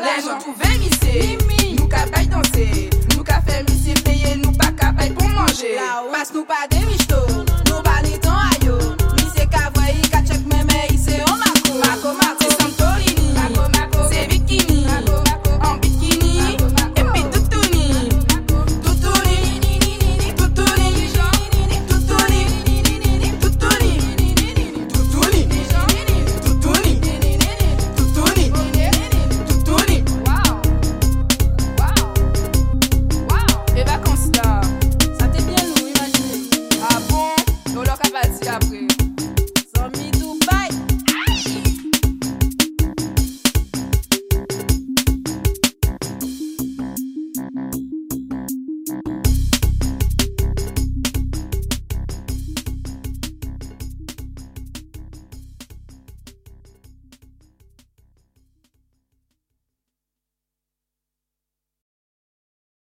Leva, tu vem me ser.